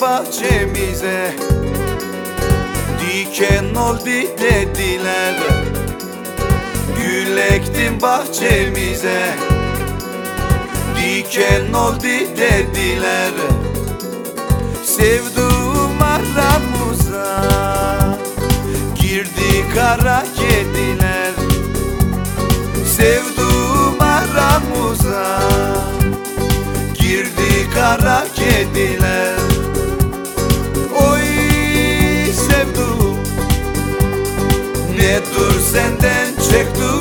bahçemize. Diken oldu dediler. Gül ektim bahçemize. Diken oldu dediler. Sevduğum aramıza Girdi kara kediler. Sevduğum aramıza kara kediler senden çektim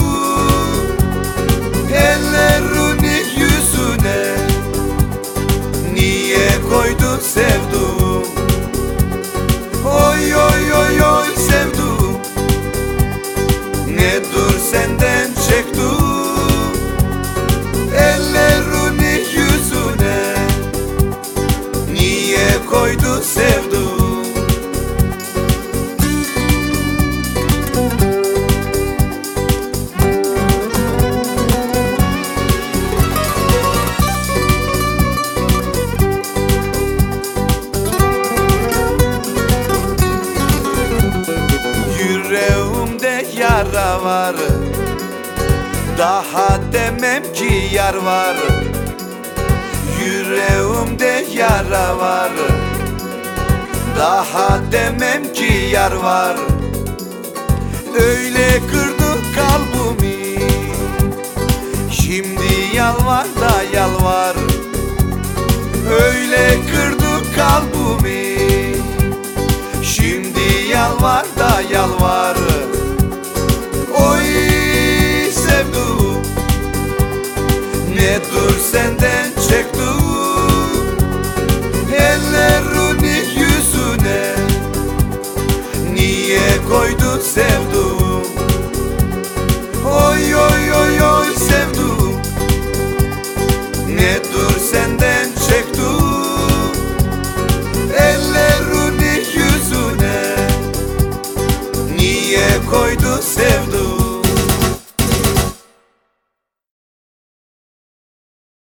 yara var. Daha demem ki yar var. Yüreğimde yara var. Daha demem ki yar var. Öyle kırdı kalbimi. Şimdi yalvar da yalvar. Öyle kırdı kalbimi. Şimdi yalvar da yalvar senden çektim Ellerini yüzüne. Niye koydun sevdum Oy oy oy oy sevdum Nedir senden çektim Ellerini yüzüne. Niye koydun sevdum